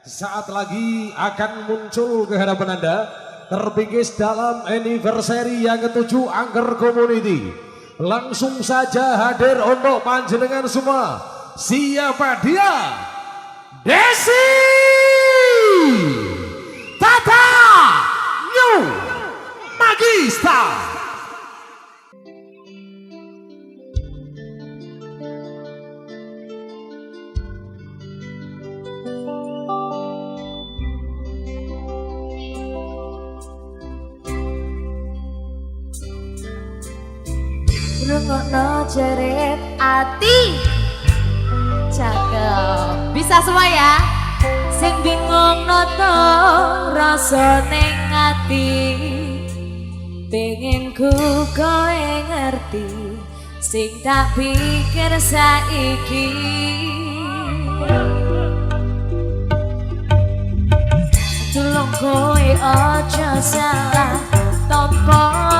Saat lagi akan muncul ke hadapan Anda Terbingkis dalam anniversary yang ketujuh Angker Community. Langsung saja hadir untuk panjenengan semua. Siapa dia? Desi Tata New Magista Rungokno jerit ati. Cakep Bisa semua ya? Sing bingung noto Rasa ning ati Pengen ku kowe ngerti Sing tak pikir saiki. Tulung kowe ojo salah Tompo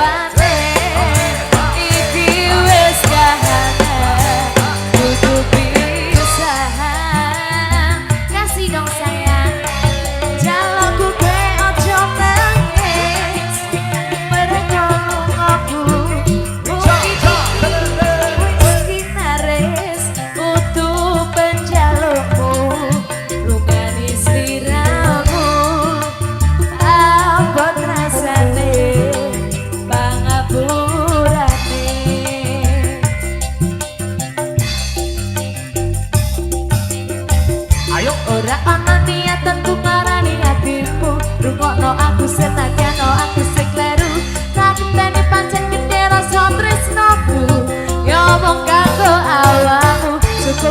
vas.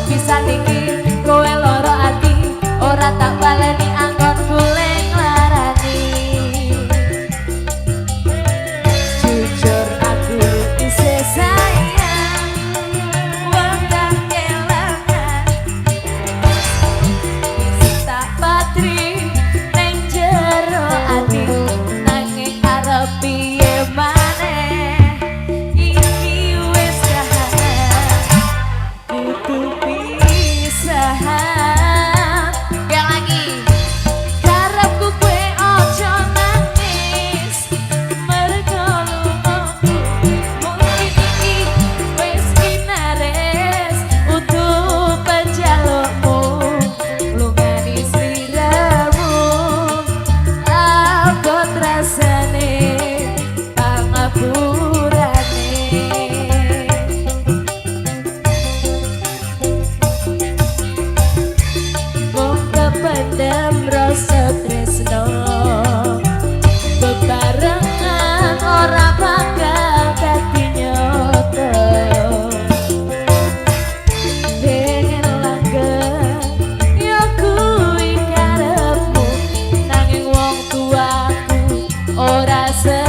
pisan iki coração.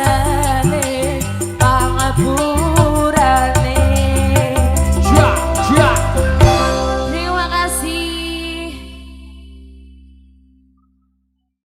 that.